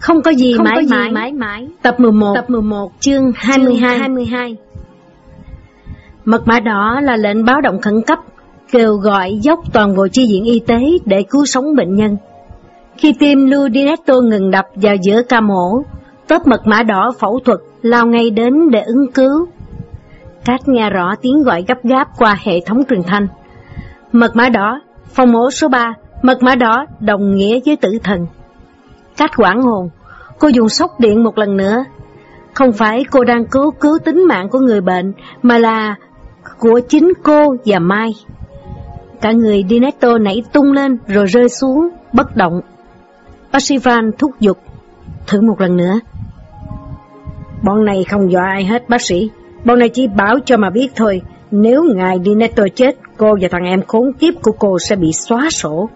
Không có gì Không mãi có gì mãi. mãi mãi. Tập 11 Tập 11 chương 22 22 Mật mã đỏ là lệnh báo động khẩn cấp, kêu gọi dốc toàn bộ chi viện y tế để cứu sống bệnh nhân. Khi tim Ludinetto ngừng đập vào giữa ca mổ, tốp mật mã đỏ phẫu thuật lao ngay đến để ứng cứu. Cát nghe rõ tiếng gọi gấp gáp qua hệ thống truyền thanh. Mật mã đỏ, phòng mổ số 3, mật mã đỏ đồng nghĩa với tử thần. Cát quảng hồn, cô dùng sốc điện một lần nữa. Không phải cô đang cứu cứu tính mạng của người bệnh, mà là của chính cô và Mai. Cả người Dinetto nảy tung lên rồi rơi xuống, bất động. Pasivan thúc giục, thử một lần nữa. Bọn này không dọa ai hết bác sĩ, bọn này chỉ bảo cho mà biết thôi, nếu ngài Dinetto chết, cô và thằng em khốn kiếp của cô sẽ bị xóa sổ.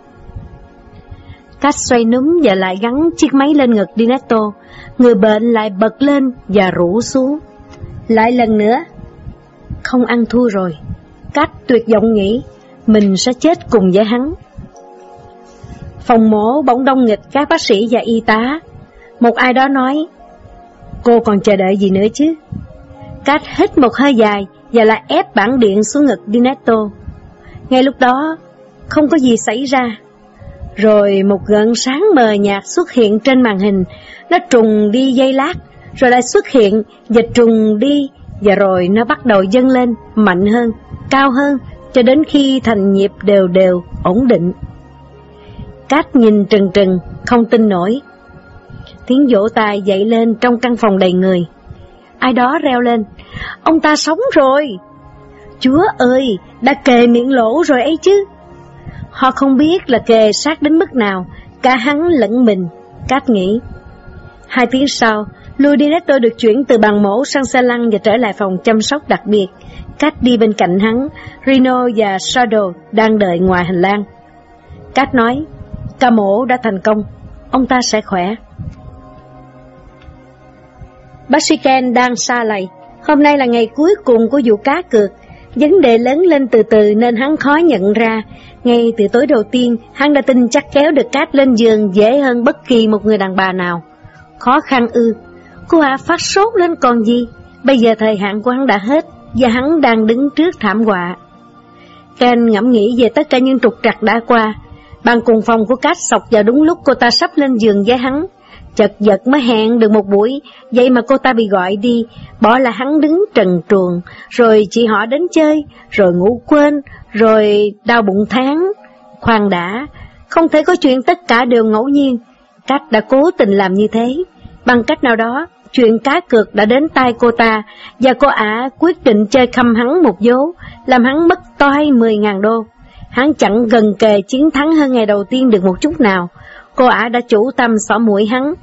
Cách xoay núm và lại gắn chiếc máy lên ngực Dinetto, người bệnh lại bật lên và rủ xuống. Lại lần nữa, không ăn thua rồi. Cách tuyệt vọng nghĩ, mình sẽ chết cùng với hắn. Phòng mổ bỗng đông nghịch các bác sĩ và y tá. Một ai đó nói, cô còn chờ đợi gì nữa chứ? Cách hít một hơi dài và lại ép bản điện xuống ngực Dinetto. Ngay lúc đó, không có gì xảy ra. Rồi một gợn sáng mờ nhạt xuất hiện trên màn hình, nó trùng đi dây lát, rồi lại xuất hiện và trùng đi, và rồi nó bắt đầu dâng lên, mạnh hơn, cao hơn, cho đến khi thành nhịp đều đều, ổn định. Cát nhìn trừng trừng, không tin nổi. Tiếng vỗ tay dậy lên trong căn phòng đầy người. Ai đó reo lên, ông ta sống rồi. Chúa ơi, đã kề miệng lỗ rồi ấy chứ. Họ không biết là kề sát đến mức nào, cả hắn lẫn mình, Cát nghĩ. Hai tiếng sau, Ludinetto được chuyển từ bàn mổ sang xe lăn và trở lại phòng chăm sóc đặc biệt. Cát đi bên cạnh hắn, Reno và Shadow đang đợi ngoài hành lang. Cát nói, ca mổ đã thành công, ông ta sẽ khỏe. Bác sĩ Ken đang xa lầy, hôm nay là ngày cuối cùng của vụ cá cược. Vấn đề lớn lên từ từ nên hắn khó nhận ra. Ngay từ tối đầu tiên, hắn đã tin chắc kéo được Cát lên giường dễ hơn bất kỳ một người đàn bà nào. Khó khăn ư, cô hạ phát sốt lên còn gì, bây giờ thời hạn của hắn đã hết, và hắn đang đứng trước thảm họa. Ken ngẫm nghĩ về tất cả những trục trặc đã qua, bàn cùng phòng của Cát sọc vào đúng lúc cô ta sắp lên giường với hắn. Chật vật mới hẹn được một buổi, vậy mà cô ta bị gọi đi, bỏ là hắn đứng trần truồng, rồi chị họ đến chơi, rồi ngủ quên, rồi đau bụng tháng. Khoan đã, không thể có chuyện tất cả đều ngẫu nhiên, Cách đã cố tình làm như thế. Bằng cách nào đó, chuyện cá cược đã đến tay cô ta, và cô ả quyết định chơi khăm hắn một vố, làm hắn mất toai 10.000 đô. Hắn chẳng gần kề chiến thắng hơn ngày đầu tiên được một chút nào. Cô ả đã chủ tâm xỏ mũi hắn.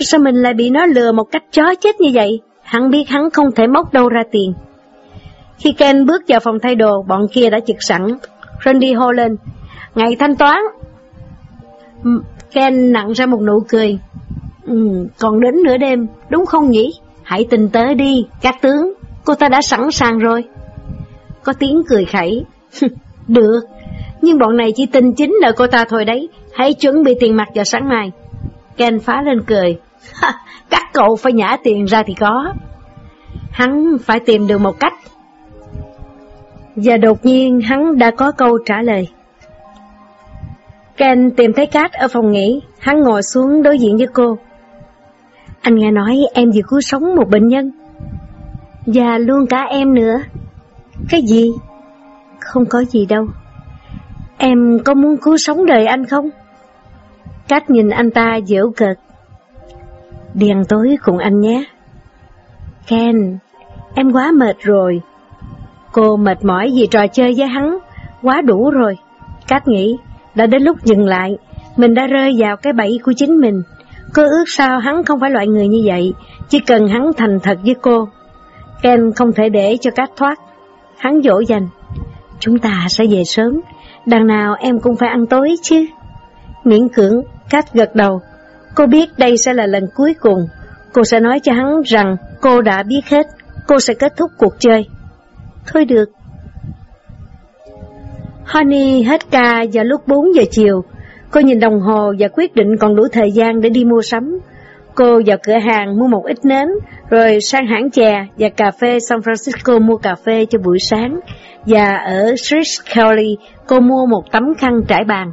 Sao mình lại bị nó lừa một cách chó chết như vậy? Hắn biết hắn không thể móc đâu ra tiền. Khi Ken bước vào phòng thay đồ, bọn kia đã trực sẵn. Randy hô lên, ngày thanh toán. Ken nặng ra một nụ cười. Ừ, còn đến nửa đêm, đúng không nhỉ? Hãy tình tới đi, các tướng, cô ta đã sẵn sàng rồi. Có tiếng cười khẩy. Được, nhưng bọn này chỉ tin chính là cô ta thôi đấy, hãy chuẩn bị tiền mặt vào sáng mai. Ken phá lên cười. Các cậu phải nhả tiền ra thì có. Hắn phải tìm được một cách. Và đột nhiên hắn đã có câu trả lời. Ken tìm thấy Cát ở phòng nghỉ, hắn ngồi xuống đối diện với cô. Anh nghe nói em vừa cứu sống một bệnh nhân. Và luôn cả em nữa. Cái gì? Không có gì đâu. Em có muốn cứu sống đời anh không? Cát nhìn anh ta dễu cợt. Đi ăn tối cùng anh nhé. Ken, em quá mệt rồi. Cô mệt mỏi vì trò chơi với hắn, quá đủ rồi. Cát nghĩ, đã đến lúc dừng lại, mình đã rơi vào cái bẫy của chính mình. Cô ước sao hắn không phải loại người như vậy, chỉ cần hắn thành thật với cô. Ken không thể để cho Cát thoát. Hắn dỗ dành. Chúng ta sẽ về sớm, đằng nào em cũng phải ăn tối chứ. Miễn cưỡng, Cát gật đầu. Cô biết đây sẽ là lần cuối cùng. Cô sẽ nói cho hắn rằng cô đã biết hết, cô sẽ kết thúc cuộc chơi. Thôi được. Honey hết ca vào lúc 4 giờ chiều. Cô nhìn đồng hồ và quyết định còn đủ thời gian để đi mua sắm. Cô vào cửa hàng mua một ít nến, rồi sang hãng chè và cà phê San Francisco mua cà phê cho buổi sáng, và ở Street Kelly cô mua một tấm khăn trải bàn.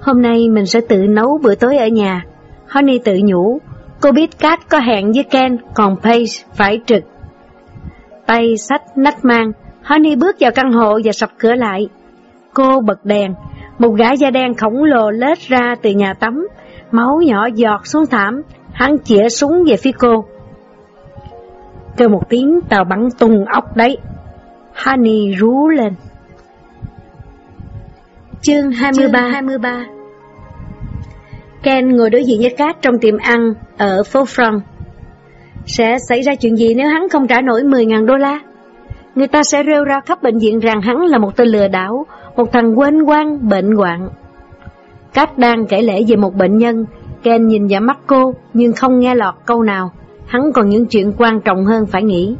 Hôm nay mình sẽ tự nấu bữa tối ở nhà. Honey tự nhủ, cô biết Kat có hẹn với Ken, còn Paige phải trực. Tay sách nách mang, Honey bước vào căn hộ và sập cửa lại. Cô bật đèn, một gã da đen khổng lồ lết ra từ nhà tắm, máu nhỏ giọt xuống thảm, hắn chĩa súng về phía cô. Kêu một tiếng tàu bắn tung ốc đấy. Honey rú lên. Chương 23, Chương 23 Ken ngồi đối diện với Kat trong tiệm ăn ở phố Front. Sẽ xảy ra chuyện gì nếu hắn không trả nổi 10.000 đô la? Người ta sẽ rêu ra khắp bệnh viện rằng hắn là một tên lừa đảo, một thằng quên quan, bệnh hoạn. Cát đang kể lễ về một bệnh nhân, Ken nhìn vào mắt cô nhưng không nghe lọt câu nào, hắn còn những chuyện quan trọng hơn phải nghĩ.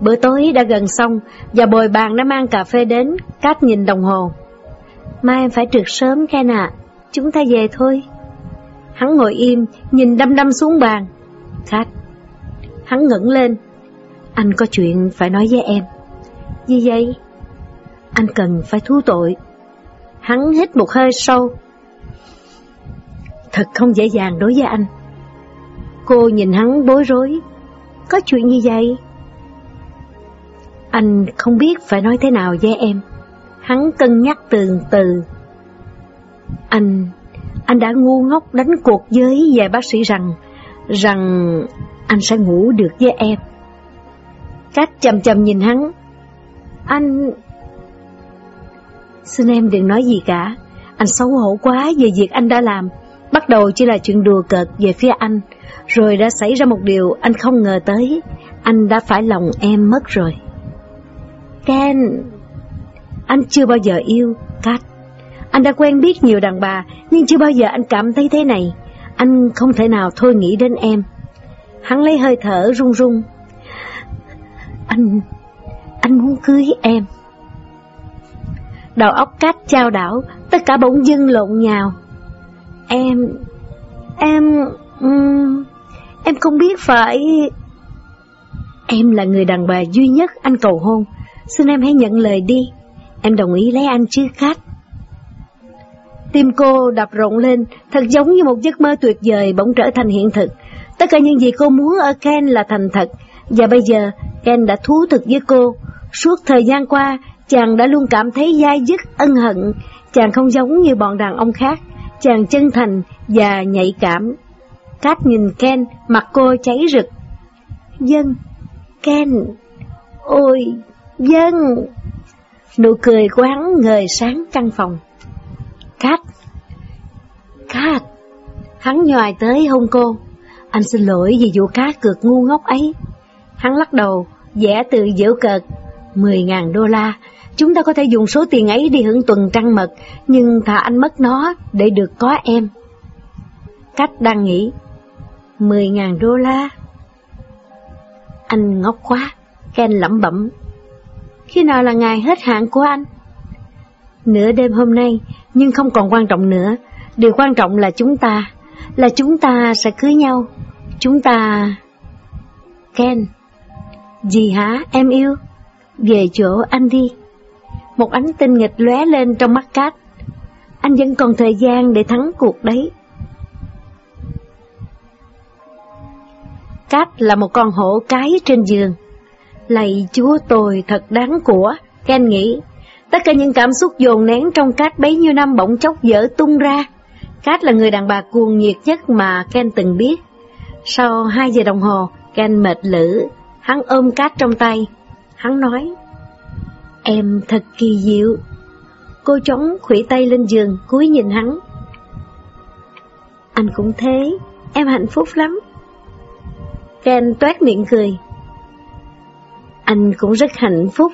Bữa tối đã gần xong và bồi bàn đã mang cà phê đến, Cát nhìn đồng hồ. Mai em phải trượt sớm Ken ạ, chúng ta về thôi. Hắn ngồi im, nhìn đăm đăm xuống bàn. Cát. hắn ngẩng lên. Anh có chuyện phải nói với em. Gì vậy? Anh cần phải thú tội. Hắn hít một hơi sâu. Thật không dễ dàng đối với anh. Cô nhìn hắn bối rối. Có chuyện như vậy? Anh không biết phải nói thế nào với em. Hắn cân nhắc từng từ. Anh, anh đã ngu ngốc đánh cuộc với vài bác sĩ rằng, rằng anh sẽ ngủ được với em. cách chầm chầm nhìn hắn. Anh... Xin em đừng nói gì cả. Anh xấu hổ quá về việc anh đã làm. Bắt đầu chỉ là chuyện đùa cợt về phía anh, rồi đã xảy ra một điều anh không ngờ tới. Anh đã phải lòng em mất rồi. Ken, anh chưa bao giờ yêu Kat. Anh đã quen biết nhiều đàn bà, nhưng chưa bao giờ anh cảm thấy thế này. Anh không thể nào thôi nghĩ đến em. Hắn lấy hơi thở run run. Anh, anh muốn cưới em. Đầu óc cát trao đảo, tất cả bỗng dưng lộn nhào. Em, em, um, em không biết phải... Em là người đàn bà duy nhất anh cầu hôn, xin em hãy nhận lời đi. Em đồng ý lấy anh chứ khách. Tim cô đập rộn lên, thật giống như một giấc mơ tuyệt vời bỗng trở thành hiện thực. Tất cả những gì cô muốn ở Ken là thành thật, và bây giờ Ken đã thú thực với cô. Suốt thời gian qua, chàng đã luôn cảm thấy dai dứt ân hận, chàng không giống như bọn đàn ông khác, chàng chân thành và nhạy cảm. Cát nhìn Ken, mặt cô cháy rực. Dân, Ken, ôi, dân. Nụ cười của hắn ngời sáng căn phòng. Cát, Cát, hắn nhòi tới hôn cô. Anh xin lỗi vì vụ cá cược ngu ngốc ấy. Hắn lắc đầu, vẽ từ dễu cợt. Mười ngàn đô la, chúng ta có thể dùng số tiền ấy đi hưởng tuần trăng mật, nhưng thà anh mất nó để được có em. Cách đang nghĩ, mười ngàn đô la. Anh ngốc quá, Ken lẩm bẩm. Khi nào là ngày hết hạn của anh? Nửa đêm hôm nay, nhưng không còn quan trọng nữa. Điều quan trọng là chúng ta, là chúng ta sẽ cưới nhau. Chúng ta... Ken, gì hả em yêu? Về chỗ anh đi. Một ánh tinh nghịch lóe lên trong mắt Cát. Anh vẫn còn thời gian để thắng cuộc đấy. Cát là một con hổ cái trên giường. Lạy chúa tôi thật đáng của, Ken nghĩ. Tất cả những cảm xúc dồn nén trong Cát bấy nhiêu năm bỗng chốc dở tung ra. Cát là người đàn bà cuồng nhiệt nhất mà Ken từng biết. Sau hai giờ đồng hồ, Ken mệt lử, hắn ôm Cát trong tay. Hắn nói, Em thật kỳ diệu. Cô trống khủy tay lên giường, cúi nhìn hắn. Anh cũng thế, em hạnh phúc lắm. Ken toát miệng cười. Anh cũng rất hạnh phúc.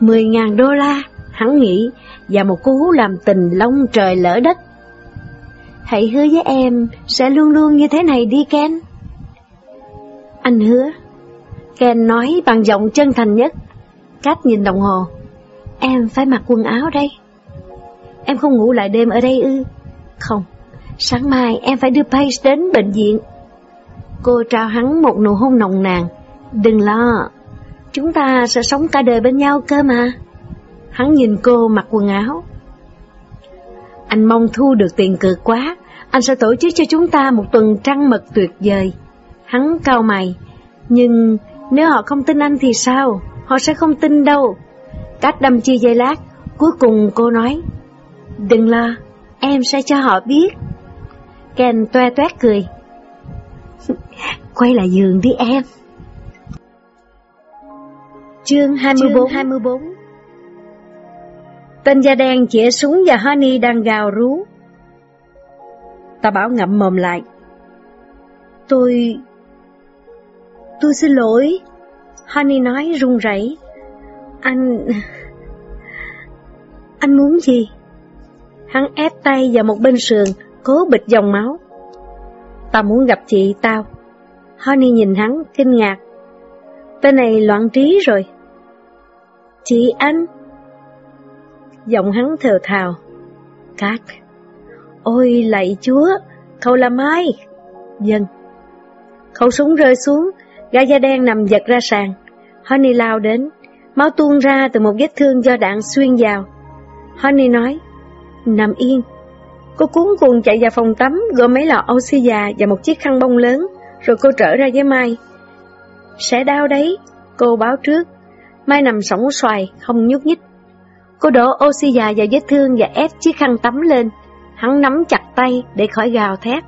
Mười ngàn đô la, hắn nghĩ, và một cú làm tình long trời lỡ đất. Hãy hứa với em sẽ luôn luôn như thế này đi Ken. Anh hứa. Ken nói bằng giọng chân thành nhất. Cát nhìn đồng hồ. Em phải mặc quần áo đây. Em không ngủ lại đêm ở đây ư? Không, Sáng mai em phải đưa Paige đến bệnh viện. Cô trao hắn một nụ hôn nồng nàn. Đừng lo, chúng ta sẽ sống cả đời bên nhau cơ mà. Hắn nhìn cô mặc quần áo. Anh mong thu được tiền cực quá, anh sẽ tổ chức cho chúng ta một tuần trăng mật tuyệt vời. Hắn cao mày, nhưng nếu họ không tin anh thì sao? Họ sẽ không tin đâu. Cách đâm chia dây lát, cuối cùng cô nói, Đừng lo, em sẽ cho họ biết. Ken toe toét cười. Quay lại giường đi em. Chương 24, Chương 24 Tên da đen chĩa súng và Honey đang gào rú. Ta bảo ngậm mồm lại. Tôi... Tôi xin lỗi. Honey nói run rẩy. Anh... Anh muốn gì? Hắn ép tay vào một bên sườn, cố bịch dòng máu. Tao muốn gặp chị tao. Honey nhìn hắn, kinh ngạc. Tên này loạn trí rồi. Chị anh? Giọng hắn thều thào. Cát. Ôi lạy chúa, cậu làm ai? Dân. Khẩu súng rơi xuống, gã da đen nằm giật ra sàn. Honey lao đến, máu tuôn ra từ một vết thương do đạn xuyên vào. Honey nói, nằm yên. Cô cuốn cuồng chạy vào phòng tắm, gom mấy lọ oxy già và một chiếc khăn bông lớn, rồi cô trở ra với Mai. Sẽ đau đấy, cô báo trước. Mai nằm sóng xoài, không nhúc nhích. Cô đổ oxy già vào vết thương và ép chiếc khăn tắm lên. Hắn nắm chặt tay để khỏi gào thét.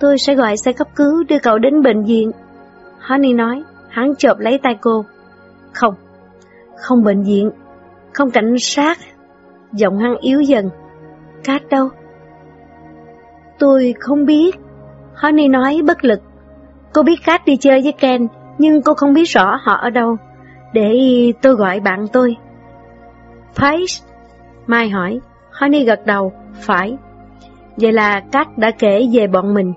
Tôi sẽ gọi xe cấp cứu đưa cậu đến bệnh viện. Honey nói, hắn chộp lấy tay cô. Không, không bệnh viện, không cảnh sát. Giọng hắn yếu dần. Cát đâu? Tôi không biết. Honey nói bất lực. Cô biết Cát đi chơi với Ken, nhưng cô không biết rõ họ ở đâu. Để tôi gọi bạn tôi. Phải. Mai hỏi. Honey gật đầu. Phải. Vậy là Cát đã kể về bọn mình.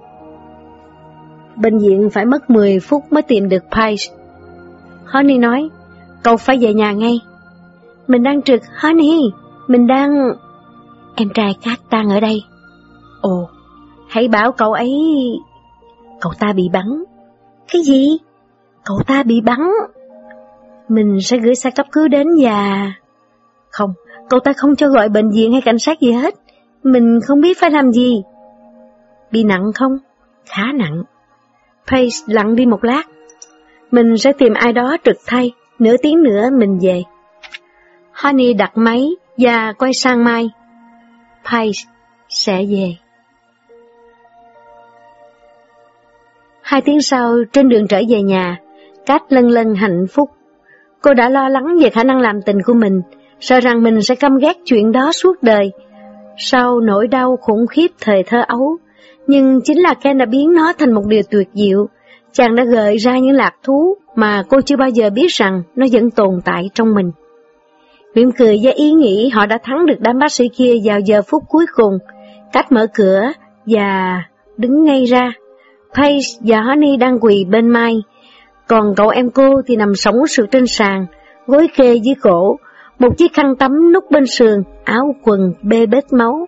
Bệnh viện phải mất 10 phút mới tìm được Paige. Honey nói, cậu phải về nhà ngay. Mình đang trực, Honey, mình đang... Em trai Cát tang ở đây. Ồ, hãy bảo cậu ấy... Cậu ta bị bắn. Cái gì? Cậu ta bị bắn. Mình sẽ gửi xe cấp cứu đến và... Không, cậu ta không cho gọi bệnh viện hay cảnh sát gì hết. Mình không biết phải làm gì. Bị nặng không? Khá nặng. Pace lặng đi một lát. Mình sẽ tìm ai đó trực thay, nửa tiếng nữa mình về. Honey đặt máy và quay sang Mai. Pace sẽ về. Hai tiếng sau, trên đường trở về nhà, Cát lân lân hạnh phúc. Cô đã lo lắng về khả năng làm tình của mình, sợ rằng mình sẽ căm ghét chuyện đó suốt đời. Sau nỗi đau khủng khiếp thời thơ ấu, nhưng chính là Ken đã biến nó thành một điều tuyệt diệu. Chàng đã gợi ra những lạc thú mà cô chưa bao giờ biết rằng nó vẫn tồn tại trong mình. Mỉm cười với ý nghĩ họ đã thắng được đám bác sĩ kia vào giờ phút cuối cùng, cách mở cửa và đứng ngay ra. Paige và Honey đang quỳ bên Mai, còn cậu em cô thì nằm sống sượt trên sàn, gối kê dưới cổ, một chiếc khăn tắm nút bên sườn, áo quần bê bết máu.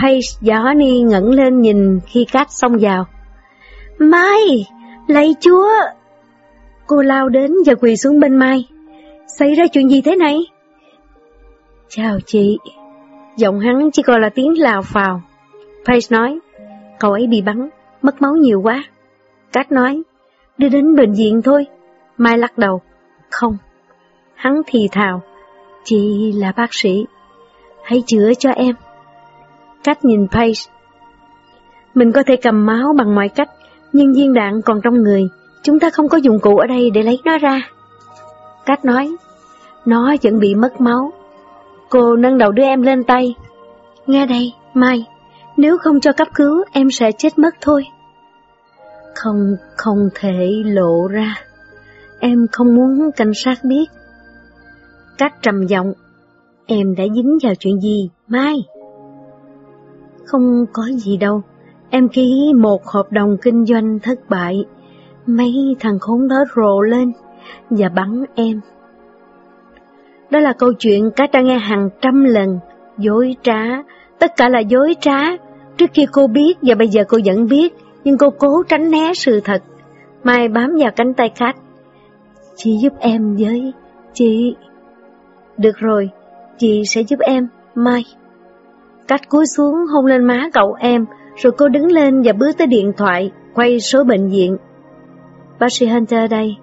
Paige và Honey ngẩng lên nhìn khi cát xông vào. Mai! Lạy chúa! Cô lao đến và quỳ xuống bên Mai. Xảy ra chuyện gì thế này? Chào chị. Giọng hắn chỉ còn là tiếng lào phào. Paige nói, cậu ấy bị bắn, mất máu nhiều quá. Cát nói, đưa đến bệnh viện thôi. Mai lắc đầu, không. Hắn thì thào, chị là bác sĩ, hãy chữa cho em. Cách nhìn Paige. Mình có thể cầm máu bằng mọi cách, nhưng viên đạn còn trong người, chúng ta không có dụng cụ ở đây để lấy nó ra. Cát nói, nó vẫn bị mất máu. Cô nâng đầu đứa em lên tay. Nghe đây, Mai, nếu không cho cấp cứu em sẽ chết mất thôi. Không, không thể lộ ra. Em không muốn cảnh sát biết. Cát trầm giọng, em đã dính vào chuyện gì, Mai? Không có gì đâu, em ký một hợp đồng kinh doanh thất bại. Mấy thằng khốn đó rồ lên và bắn em. Đó là câu chuyện cá đã nghe hàng trăm lần, dối trá, tất cả là dối trá, Trước khi cô biết và bây giờ cô vẫn biết, nhưng cô cố tránh né sự thật. Mai bám vào cánh tay khách. Chị giúp em với, chị... Được rồi, chị sẽ giúp em, Mai. Cách cúi xuống hôn lên má cậu em, rồi cô đứng lên và bước tới điện thoại, quay số bệnh viện. Bác sĩ Hunter đây,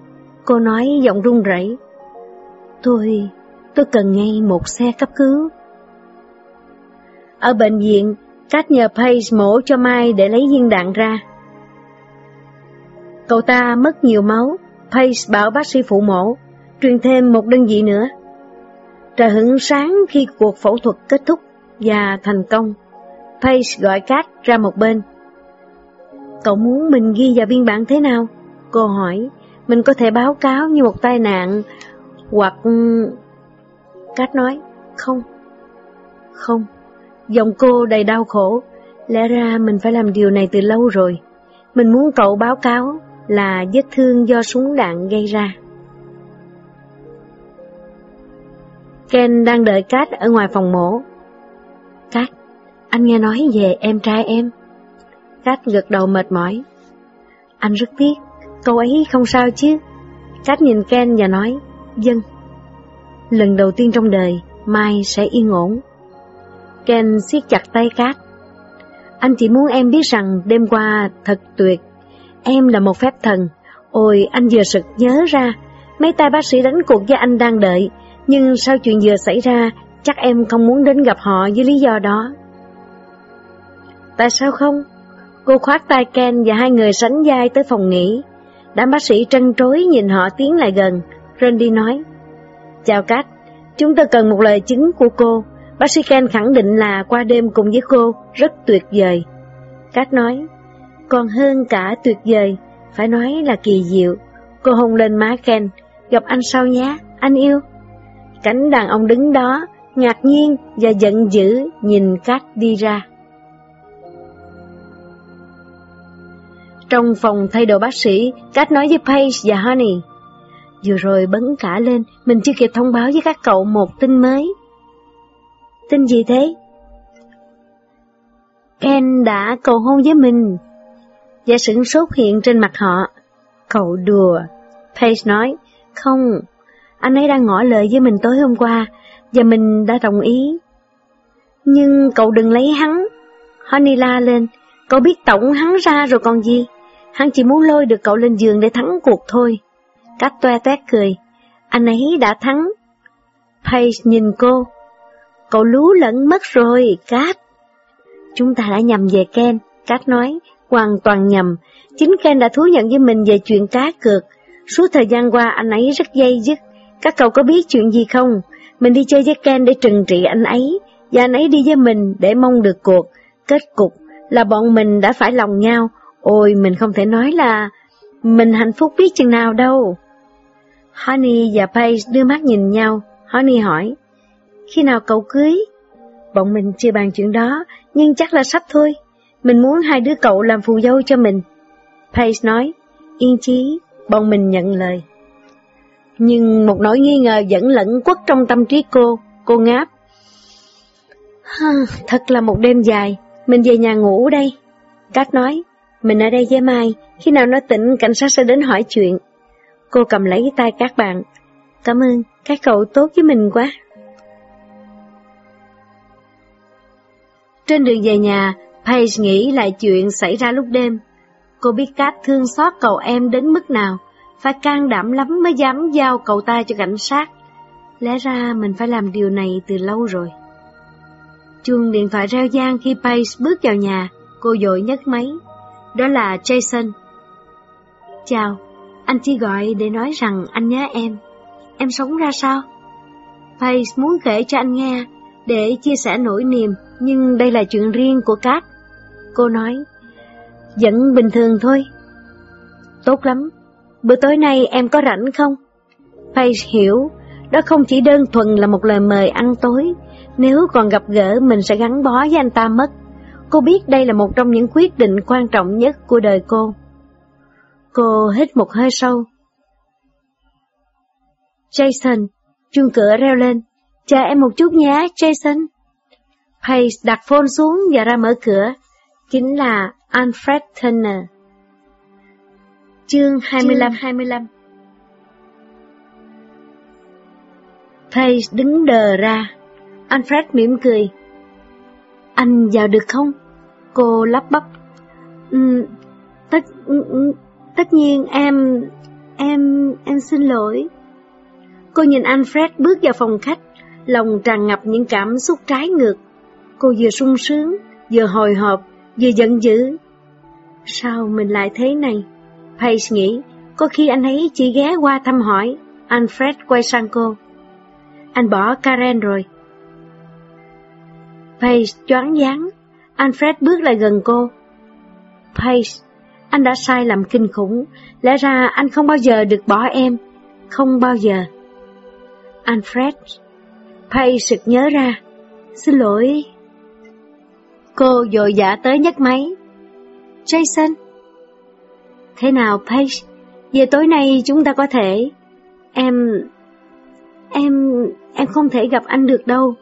cô nói giọng run rẩy. Tôi, tôi cần ngay một xe cấp cứu. Ở bệnh viện, Cách nhờ Pace mổ cho Mai để lấy viên đạn ra. Cậu ta mất nhiều máu, Pace bảo bác sĩ phụ mổ, truyền thêm một đơn vị nữa. Trời hưởng sáng khi cuộc phẫu thuật kết thúc và thành công. Paige gọi Kat ra một bên. Cậu muốn mình ghi vào biên bản thế nào? Cô hỏi, mình có thể báo cáo như một tai nạn hoặc... Ừ, Kat nói, không. Không. Giọng cô đầy đau khổ. Lẽ ra mình phải làm điều này từ lâu rồi. Mình muốn cậu báo cáo là vết thương do súng đạn gây ra. Ken đang đợi Cát ở ngoài phòng mổ. Cát, anh nghe nói về em trai em. Cát gật đầu mệt mỏi. Anh rất tiếc, cậu ấy không sao chứ. Cát nhìn Ken và nói, dân. Lần đầu tiên trong đời, Mai sẽ yên ổn. Ken siết chặt tay Cát. Anh chỉ muốn em biết rằng đêm qua thật tuyệt. Em là một phép thần. Ôi, anh vừa sực nhớ ra, mấy tay bác sĩ đánh cuộc với anh đang đợi, nhưng sau chuyện vừa xảy ra, chắc em không muốn đến gặp họ với lý do đó. Tại sao không? Cô khoát tay Ken và hai người sánh vai tới phòng nghỉ. Đám bác sĩ trân trối nhìn họ tiến lại gần. Randy nói, Chào Cát, chúng tôi cần một lời chứng của cô. Bác sĩ Ken khẳng định là qua đêm cùng với cô rất tuyệt vời. Cát nói, còn hơn cả tuyệt vời, phải nói là kỳ diệu. Cô hôn lên má Ken, gặp anh sau nhé, anh yêu. Cảnh đàn ông đứng đó, ngạc nhiên và giận dữ nhìn Cát đi ra. Trong phòng thay đồ bác sĩ, Cát nói với Paige và Honey. Vừa rồi bấn cả lên, mình chưa kịp thông báo với các cậu một tin mới. Tin gì thế? Ken đã cầu hôn với mình. Và sửng sốt hiện trên mặt họ. Cậu đùa. Paige nói, không, anh ấy đang ngỏ lời với mình tối hôm qua, và mình đã đồng ý. Nhưng cậu đừng lấy hắn. Honey la lên, cậu biết tổng hắn ra rồi còn gì. Hắn chỉ muốn lôi được cậu lên giường để thắng cuộc thôi. Cách toe toét cười, anh ấy đã thắng. Paige nhìn cô, cậu lú lẫn mất rồi, Cát. Chúng ta đã nhầm về Ken, Cát nói, hoàn toàn nhầm. Chính Ken đã thú nhận với mình về chuyện cá cược. Suốt thời gian qua anh ấy rất dây dứt. Các cậu có biết chuyện gì không? Mình đi chơi với Ken để trừng trị anh ấy, và anh ấy đi với mình để mong được cuộc. Kết cục là bọn mình đã phải lòng nhau. Ôi, mình không thể nói là mình hạnh phúc biết chừng nào đâu. Honey và Paige đưa mắt nhìn nhau. Honey hỏi, khi nào cậu cưới? Bọn mình chưa bàn chuyện đó, nhưng chắc là sắp thôi. Mình muốn hai đứa cậu làm phù dâu cho mình. Paige nói, yên chí, bọn mình nhận lời. Nhưng một nỗi nghi ngờ vẫn lẫn quất trong tâm trí cô, cô ngáp. Ha, thật là một đêm dài, mình về nhà ngủ đây. Cát nói, mình ở đây với Mai, khi nào nó tỉnh cảnh sát sẽ đến hỏi chuyện. Cô cầm lấy tay các bạn. Cảm ơn, các cậu tốt với mình quá. Trên đường về nhà, Paige nghĩ lại chuyện xảy ra lúc đêm. Cô biết Cát thương xót cậu em đến mức nào, phải can đảm lắm mới dám giao cậu ta cho cảnh sát. Lẽ ra mình phải làm điều này từ lâu rồi. Chuông điện thoại reo gian khi Paige bước vào nhà, cô dội nhấc máy. Đó là Jason. Chào, anh chỉ gọi để nói rằng anh nhớ em. Em sống ra sao? Paige muốn kể cho anh nghe, để chia sẻ nỗi niềm, nhưng đây là chuyện riêng của Cát. Cô nói, vẫn bình thường thôi. Tốt lắm, bữa tối nay em có rảnh không? Paige hiểu, đó không chỉ đơn thuần là một lời mời ăn tối, nếu còn gặp gỡ mình sẽ gắn bó với anh ta mất. Cô biết đây là một trong những quyết định quan trọng nhất của đời cô. Cô hít một hơi sâu. Jason, chuông cửa reo lên. Chờ em một chút nhé, Jason. Paige đặt phone xuống và ra mở cửa. chính là Alfred Turner. Chương 25 25 Paige đứng đờ ra. Alfred mỉm cười. Anh vào được không? Cô lắp bắp. Ừ, tất, ừ, tất nhiên em, em, em xin lỗi. Cô nhìn Alfred bước vào phòng khách, lòng tràn ngập những cảm xúc trái ngược. Cô vừa sung sướng, vừa hồi hộp, vừa giận dữ. Sao mình lại thế này? Paige nghĩ, có khi anh ấy chỉ ghé qua thăm hỏi. Alfred quay sang cô. Anh bỏ Karen rồi. Paige choáng váng. Alfred bước lại gần cô. Paige, anh đã sai lầm kinh khủng. Lẽ ra anh không bao giờ được bỏ em. Không bao giờ. Alfred. Paige sực nhớ ra. Xin lỗi. Cô dội dã tới nhấc máy. Jason. Thế nào Paige? Về tối nay chúng ta có thể... Em... Em... Em không thể gặp anh được đâu.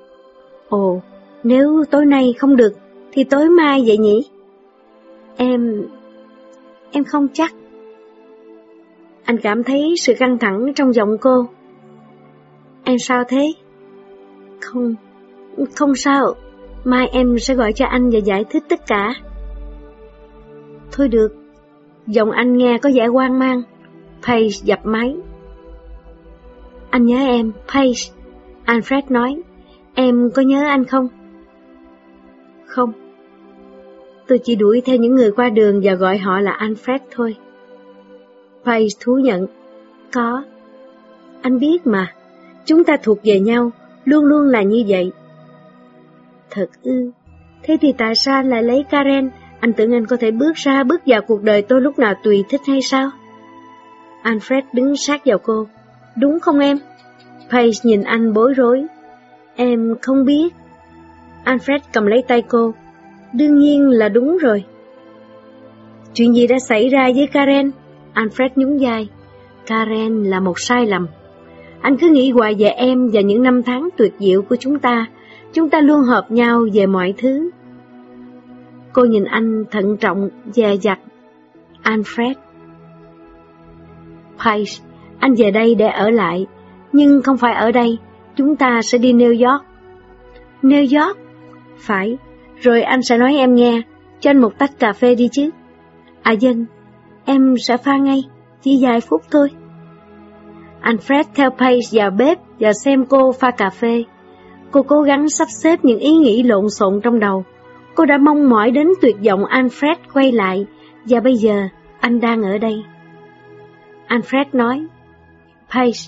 Ồ, nếu tối nay không được, thì tối mai vậy nhỉ? Em... Em không chắc. Anh cảm thấy sự căng thẳng trong giọng cô. Em sao thế? Không, không sao. Mai em sẽ gọi cho anh và giải thích tất cả. Thôi được. Giọng anh nghe có vẻ hoang mang. Paige dập máy. Anh nhớ em, Paige. Alfred nói. Em có nhớ anh không? Không. Tôi chỉ đuổi theo những người qua đường và gọi họ là Alfred thôi. Paige thú nhận. Có. Anh biết mà. Chúng ta thuộc về nhau, luôn luôn là như vậy. Thật ư. Thế thì tại sao anh lại lấy Karen? Anh tưởng anh có thể bước ra, bước vào cuộc đời tôi lúc nào tùy thích hay sao? Alfred đứng sát vào cô. Đúng không em? Paige nhìn anh bối rối. Em không biết. Alfred cầm lấy tay cô. Đương nhiên là đúng rồi. Chuyện gì đã xảy ra với Karen? Alfred nhún vai. Karen là một sai lầm. Anh cứ nghĩ hoài về em và những năm tháng tuyệt diệu của chúng ta. Chúng ta luôn hợp nhau về mọi thứ. Cô nhìn anh thận trọng, dè dặt. Alfred. Paige, anh về đây để ở lại, nhưng không phải ở đây, chúng ta sẽ đi New York. New York? Phải, rồi anh sẽ nói em nghe, cho anh một tách cà phê đi chứ. À dân, em sẽ pha ngay, chỉ vài phút thôi. Alfred theo Paige vào bếp và xem cô pha cà phê. Cô cố gắng sắp xếp những ý nghĩ lộn xộn trong đầu. Cô đã mong mỏi đến tuyệt vọng Alfred quay lại, và bây giờ anh đang ở đây. Alfred nói, Paige,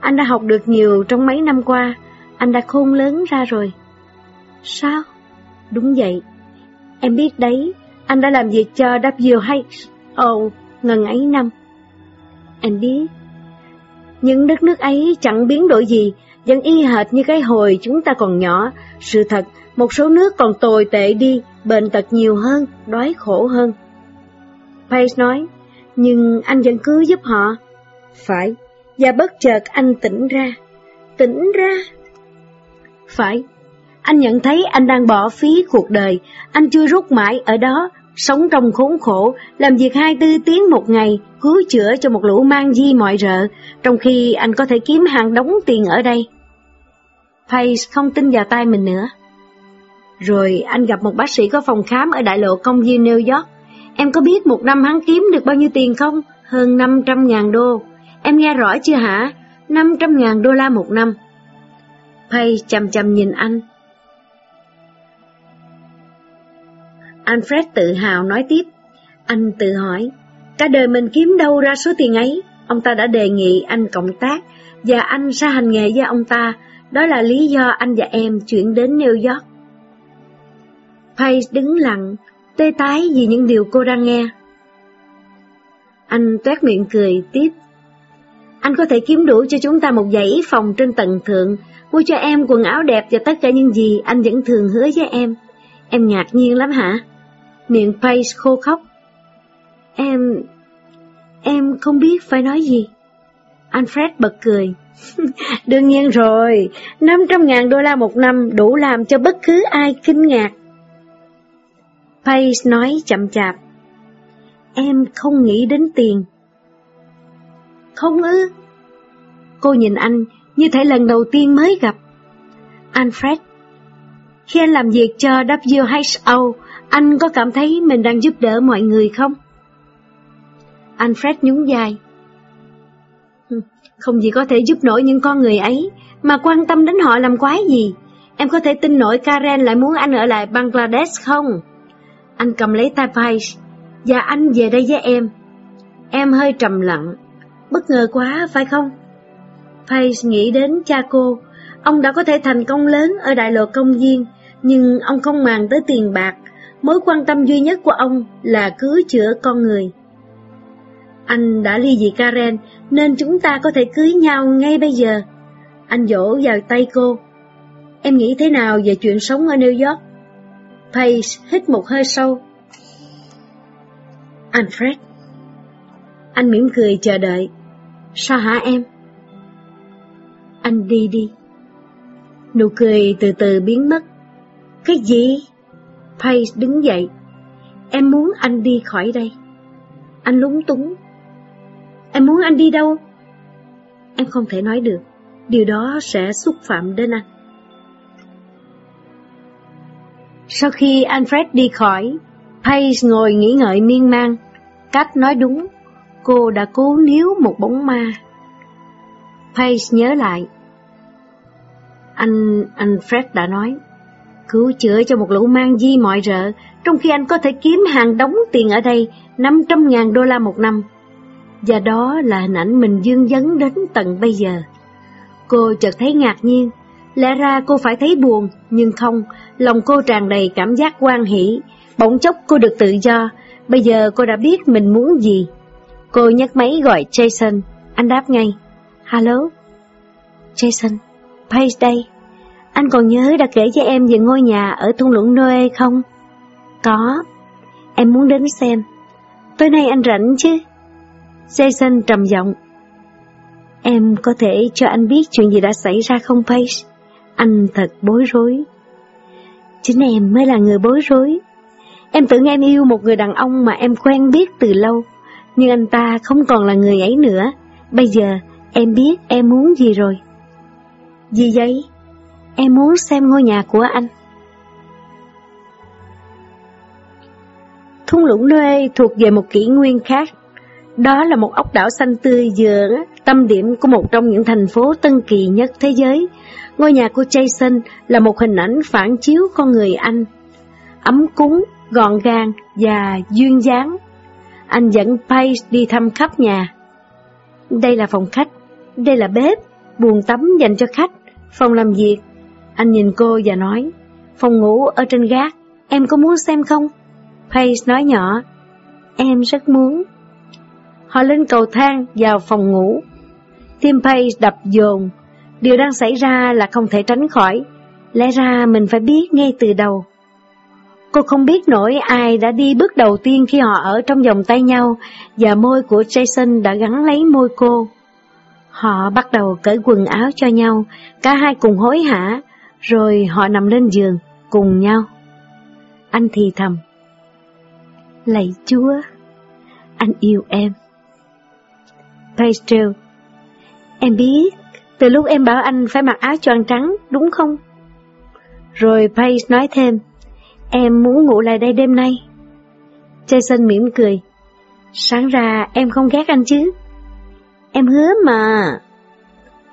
anh đã học được nhiều trong mấy năm qua, anh đã khôn lớn ra rồi. Sao? Đúng vậy. Em biết đấy, anh đã làm việc cho WHO ngần ấy năm. Em biết. Những đất nước ấy chẳng biến đổi gì, vẫn y hệt như cái hồi chúng ta còn nhỏ. Sự thật, một số nước còn tồi tệ đi, bệnh tật nhiều hơn, đói khổ hơn. Pace nói, nhưng anh vẫn cứ giúp họ. Phải, và bất chợt anh tỉnh ra. Tỉnh ra? Phải, anh nhận thấy anh đang bỏ phí cuộc đời, anh chưa rút mãi ở đó, sống trong khốn khổ, làm việc 24 tiếng một ngày, cứu chữa cho một lũ mang di mọi rợ, trong khi anh có thể kiếm hàng đống tiền ở đây. Pace không tin vào tay mình nữa. Rồi anh gặp một bác sĩ có phòng khám ở đại lộ công viên New York. Em có biết một năm hắn kiếm được bao nhiêu tiền không? Hơn 500 ngàn đô. Em nghe rõ chưa hả? 500 ngàn đô la một năm. Pay chầm chầm nhìn anh. Alfred tự hào nói tiếp. Anh tự hỏi, cả đời mình kiếm đâu ra số tiền ấy? Ông ta đã đề nghị anh cộng tác và anh ra hành nghề với ông ta. Đó là lý do anh và em chuyển đến New York. Paige đứng lặng, tê tái vì những điều cô đang nghe. Anh toét miệng cười tiếp. Anh có thể kiếm đủ cho chúng ta một dãy phòng trên tầng thượng, mua cho em quần áo đẹp và tất cả những gì anh vẫn thường hứa với em. Em ngạc nhiên lắm hả? Miệng Paige khô khóc. Em... em không biết phải nói gì. Alfred bật cười. Đương nhiên rồi, 500 ngàn đô la một năm đủ làm cho bất cứ ai kinh ngạc. Pace nói chậm chạp. Em không nghĩ đến tiền. Không ư? Cô nhìn anh như thể lần đầu tiên mới gặp. Alfred, khi anh làm việc cho WHO, anh có cảm thấy mình đang giúp đỡ mọi người không? Alfred nhún dài. Không gì có thể giúp nổi những con người ấy, mà quan tâm đến họ làm quái gì. Em có thể tin nổi Karen lại muốn anh ở lại Bangladesh không? Anh cầm lấy tay Page, và anh về đây với em. Em hơi trầm lặng, bất ngờ quá phải không? Page nghĩ đến cha cô, ông đã có thể thành công lớn ở đại lộ công viên, nhưng ông không màng tới tiền bạc, mối quan tâm duy nhất của ông là cứu chữa con người. Anh đã ly dị Karen nên chúng ta có thể cưới nhau ngay bây giờ. Anh vỗ vào tay cô. Em nghĩ thế nào về chuyện sống ở New York? Pace hít một hơi sâu. Anh Fred, Anh mỉm cười chờ đợi. Sao hả em? Anh đi đi. Nụ cười từ từ biến mất. Cái gì? Pace đứng dậy. Em muốn anh đi khỏi đây. Anh lúng túng. Em muốn anh đi đâu? Em không thể nói được. Điều đó sẽ xúc phạm đến anh. Sau khi Alfred đi khỏi, Paige ngồi nghĩ ngợi miên man. Cách nói đúng, cô đã cố níu một bóng ma. Paige nhớ lại. Anh, anh Fred đã nói, cứu chữa cho một lũ mang di mọi rợ, trong khi anh có thể kiếm hàng đóng tiền ở đây, 500.000 đô la một năm. Và đó là hình ảnh mình dương dấn đến tận bây giờ. Cô chợt thấy ngạc nhiên, lẽ ra cô phải thấy buồn, nhưng không, lòng cô tràn đầy cảm giác quan hỷ, bỗng chốc cô được tự do, bây giờ cô đã biết mình muốn gì. Cô nhấc máy gọi Jason, anh đáp ngay, Hello? Jason, Paige đây. Anh còn nhớ đã kể cho em về ngôi nhà ở thung lũng Noe không? Có. Em muốn đến xem. Tối nay anh rảnh chứ? Jason trầm giọng. Em có thể cho anh biết chuyện gì đã xảy ra không Paige? Anh thật bối rối. Chính em mới là người bối rối. Em tưởng em yêu một người đàn ông mà em quen biết từ lâu, nhưng anh ta không còn là người ấy nữa. Bây giờ em biết em muốn gì rồi. Gì vậy? Em muốn xem ngôi nhà của anh. Thung lũng nơi thuộc về một kỷ nguyên khác. Đó là một ốc đảo xanh tươi giữa tâm điểm của một trong những thành phố tân kỳ nhất thế giới. Ngôi nhà của Jason là một hình ảnh phản chiếu con người Anh. Ấm cúng, gọn gàng và duyên dáng. Anh dẫn Paige đi thăm khắp nhà. Đây là phòng khách, đây là bếp, buồng tắm dành cho khách, phòng làm việc. Anh nhìn cô và nói, phòng ngủ ở trên gác, em có muốn xem không? Paige nói nhỏ, em rất muốn. Họ lên cầu thang vào phòng ngủ. Tim Paige đập dồn, điều đang xảy ra là không thể tránh khỏi. Lẽ ra mình phải biết ngay từ đầu. Cô không biết nổi ai đã đi bước đầu tiên khi họ ở trong vòng tay nhau và môi của Jason đã gắn lấy môi cô. Họ bắt đầu cởi quần áo cho nhau, cả hai cùng hối hả, rồi họ nằm lên giường cùng nhau. Anh thì thầm. Lạy Chúa, anh yêu em. Pastel, em biết, từ lúc em bảo anh phải mặc áo choàng trắng, đúng không? Rồi Paige nói thêm, em muốn ngủ lại đây đêm nay. Jason mỉm cười, sáng ra em không ghét anh chứ? Em hứa mà.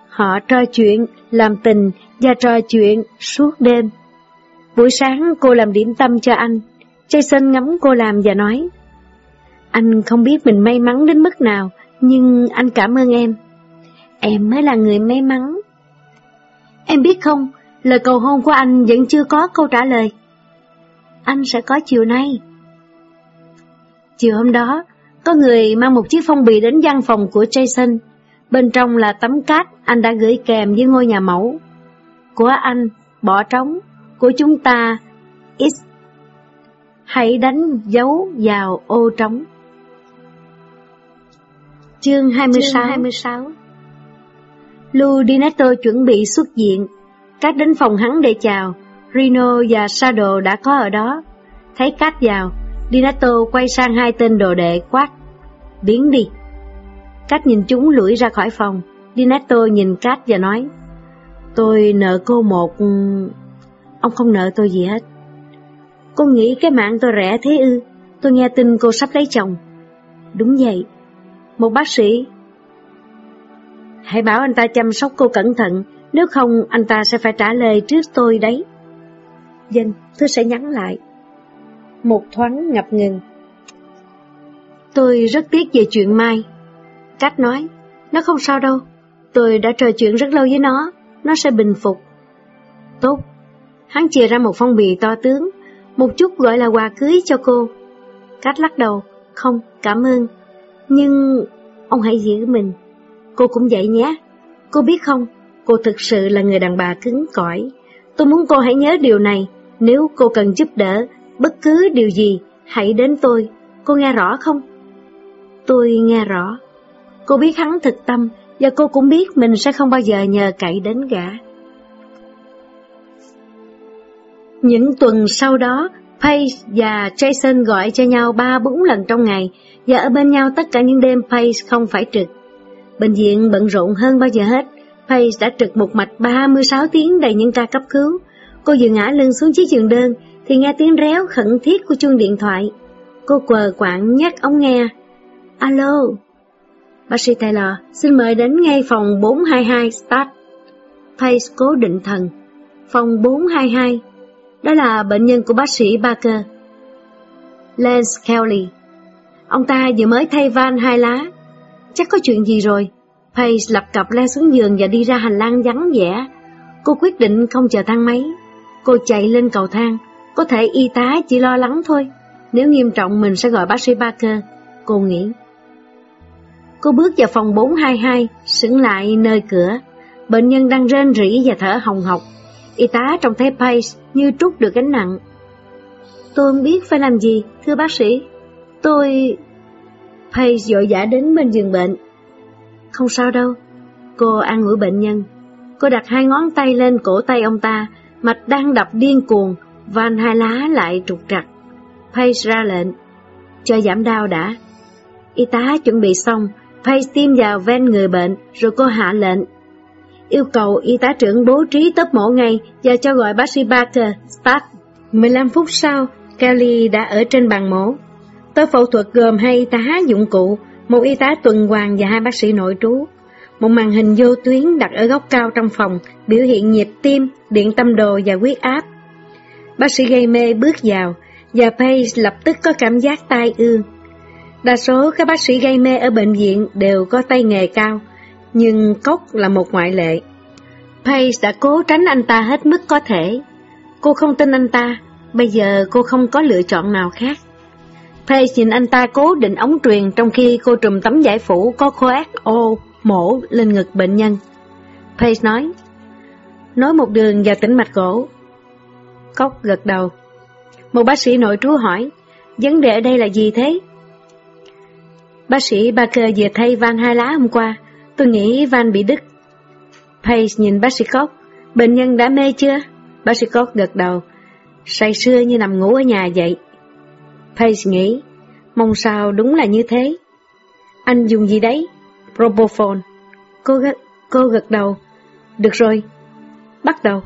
Họ trò chuyện, làm tình và trò chuyện suốt đêm. Buổi sáng cô làm điểm tâm cho anh, Jason ngắm cô làm và nói, Anh không biết mình may mắn đến mức nào, nhưng anh cảm ơn em. Em mới là người may mắn. Em biết không, lời cầu hôn của anh vẫn chưa có câu trả lời. Anh sẽ có chiều nay. Chiều hôm đó, có người mang một chiếc phong bì đến văn phòng của Jason. Bên trong là tấm cát anh đã gửi kèm với ngôi nhà mẫu. Của anh, bỏ trống, của chúng ta, X. Hãy đánh dấu vào ô trống. Chương 26, Chương 26 Ludinetto chuẩn bị xuất diện, cách đến phòng hắn để chào, Rino và Shadow đã có ở đó. Thấy Cát vào, Dinetto quay sang hai tên đồ đệ quát. Biến đi. Cát nhìn chúng lủi ra khỏi phòng. Dinetto nhìn Cát và nói. Tôi nợ cô một... Ừ, ông không nợ tôi gì hết. Cô nghĩ cái mạng tôi rẻ thế ư? Tôi nghe tin cô sắp lấy chồng. Đúng vậy. Một bác sĩ. Hãy bảo anh ta chăm sóc cô cẩn thận, nếu không anh ta sẽ phải trả lời trước tôi đấy. Dân, tôi sẽ nhắn lại. Một thoáng ngập ngừng. Tôi rất tiếc về chuyện Mai. Cách nói, nó không sao đâu. Tôi đã trò chuyện rất lâu với nó, nó sẽ bình phục. Tốt. Hắn chia ra một phong bì to tướng, một chút gọi là quà cưới cho cô. Cách lắc đầu, không, cảm ơn. Nhưng ông hãy giữ mình. Cô cũng vậy nhé. Cô biết không, cô thực sự là người đàn bà cứng cỏi. Tôi muốn cô hãy nhớ điều này, nếu cô cần giúp đỡ, bất cứ điều gì, hãy đến tôi. Cô nghe rõ không? Tôi nghe rõ. Cô biết hắn thực tâm, và cô cũng biết mình sẽ không bao giờ nhờ cậy đến gã. Những tuần sau đó, Paige và Jason gọi cho nhau ba bốn lần trong ngày và ở bên nhau tất cả những đêm Paige không phải trực. Bệnh viện bận rộn hơn bao giờ hết. Paige đã trực một mạch 36 tiếng đầy những ca cấp cứu. Cô vừa ngã lưng xuống chiếc giường đơn thì nghe tiếng réo khẩn thiết của chuông điện thoại. Cô quờ quạng nhắc ông nghe. Alo, bác sĩ Taylor, xin mời đến ngay phòng 422 Start. Paige cố định thần. Phòng 422 đó là bệnh nhân của bác sĩ Barker. Lance Kelly. Ông ta vừa mới thay van hai lá. Chắc có chuyện gì rồi. Paige lập cập leo xuống giường và đi ra hành lang vắng vẻ. Cô quyết định không chờ thang máy. Cô chạy lên cầu thang. Có thể y tá chỉ lo lắng thôi. Nếu nghiêm trọng mình sẽ gọi bác sĩ Barker. Cô nghĩ. Cô bước vào phòng 422, sững lại nơi cửa. Bệnh nhân đang rên rỉ và thở hồng hộc. Y tá trông thấy Paige như trút được gánh nặng. Tôi không biết phải làm gì, thưa bác sĩ. Tôi... Hay dội dã đến bên giường bệnh. Không sao đâu. Cô an ủi bệnh nhân. Cô đặt hai ngón tay lên cổ tay ông ta, mạch đang đập điên cuồng, van hai lá lại trục trặc. Pace ra lệnh. Cho giảm đau đã. Y tá chuẩn bị xong, Pace tiêm vào ven người bệnh, rồi cô hạ lệnh yêu cầu y tá trưởng bố trí tớp mổ ngay và cho gọi bác sĩ Barker, start. 15 phút sau, Kelly đã ở trên bàn mổ. Tôi phẫu thuật gồm hai y tá dụng cụ, một y tá tuần hoàn và hai bác sĩ nội trú. Một màn hình vô tuyến đặt ở góc cao trong phòng, biểu hiện nhịp tim, điện tâm đồ và huyết áp. Bác sĩ gây mê bước vào, và Paige lập tức có cảm giác tai ương. Đa số các bác sĩ gây mê ở bệnh viện đều có tay nghề cao, nhưng Cốc là một ngoại lệ. Pace đã cố tránh anh ta hết mức có thể. Cô không tin anh ta, bây giờ cô không có lựa chọn nào khác. Pace nhìn anh ta cố định ống truyền trong khi cô trùm tấm giải phủ có khoác ô mổ lên ngực bệnh nhân. Pace nói, nói một đường vào tĩnh mạch cổ. Cốc gật đầu. Một bác sĩ nội trú hỏi, vấn đề ở đây là gì thế? Bác sĩ Barker vừa thay van hai lá hôm qua, Tôi nghĩ Van bị đứt. Pace nhìn bác sĩ Cốc, bệnh nhân đã mê chưa? Bác sĩ Cốc gật đầu, say sưa như nằm ngủ ở nhà vậy. Pace nghĩ, mong sao đúng là như thế. Anh dùng gì đấy? Propofol. Cô, gật, cô gật đầu. Được rồi, bắt đầu.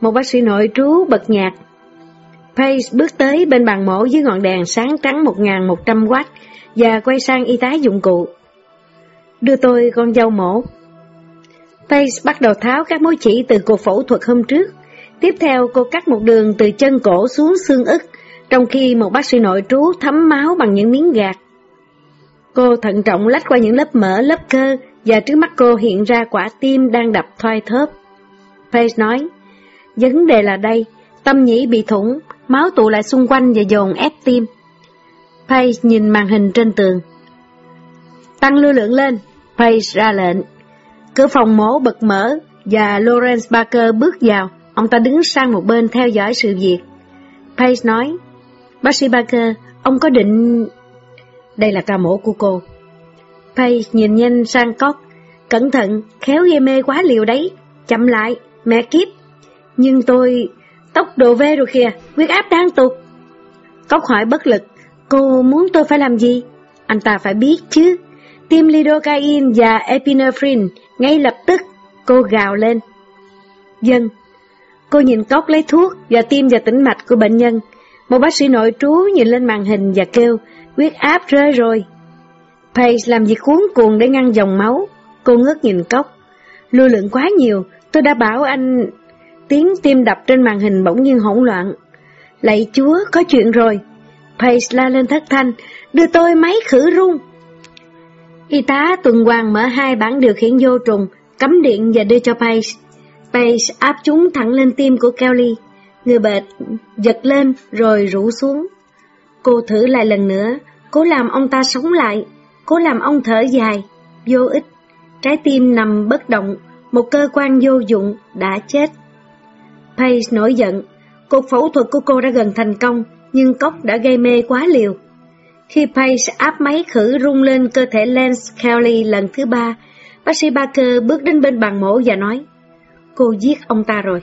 Một bác sĩ nội trú bật nhạc. Pace bước tới bên bàn mổ dưới ngọn đèn sáng trắng 1100W và quay sang y tá dụng cụ đưa tôi con dâu mổ. Pace bắt đầu tháo các mối chỉ từ cuộc phẫu thuật hôm trước. Tiếp theo cô cắt một đường từ chân cổ xuống xương ức, trong khi một bác sĩ nội trú thấm máu bằng những miếng gạt. Cô thận trọng lách qua những lớp mỡ, lớp cơ, và trước mắt cô hiện ra quả tim đang đập thoai thóp. Pace nói, vấn đề là đây, tâm nhĩ bị thủng, máu tụ lại xung quanh và dồn ép tim. Pace nhìn màn hình trên tường. Tăng lưu lượng lên, Page ra lệnh. Cửa phòng mổ bật mở và Lawrence Barker bước vào. Ông ta đứng sang một bên theo dõi sự việc. Page nói, Bác sĩ Barker, ông có định... Đây là ca mổ của cô. Pay nhìn nhanh sang Cóc. Cẩn thận, khéo gây mê quá liều đấy. Chậm lại, mẹ kiếp. Nhưng tôi... Tốc độ về rồi kìa, huyết áp đang tụt. Cốc hỏi bất lực, cô muốn tôi phải làm gì? Anh ta phải biết chứ. Tiêm lidocaine và epinephrine ngay lập tức, cô gào lên. Dân, cô nhìn Cốc lấy thuốc và tiêm vào tĩnh mạch của bệnh nhân. Một bác sĩ nội trú nhìn lên màn hình và kêu, huyết áp rơi rồi. Paige làm việc cuốn cuồng để ngăn dòng máu. Cô ngước nhìn Cốc. Lưu lượng quá nhiều, tôi đã bảo anh... Tiếng tim đập trên màn hình bỗng nhiên hỗn loạn. Lạy chúa, có chuyện rồi. Paige la lên thất thanh, đưa tôi máy khử rung. Y tá tuần hoàng mở hai bản điều khiển vô trùng, cắm điện và đưa cho Paige. Paige áp chúng thẳng lên tim của Kelly. Người bệnh giật lên rồi rủ xuống. Cô thử lại lần nữa, cố làm ông ta sống lại, cố làm ông thở dài, vô ích. Trái tim nằm bất động, một cơ quan vô dụng đã chết. Pace nổi giận, cuộc phẫu thuật của cô đã gần thành công, nhưng cốc đã gây mê quá liều. Khi Pace áp máy khử rung lên cơ thể Lance Kelly lần thứ ba, bác sĩ Barker bước đến bên bàn mổ và nói, cô giết ông ta rồi.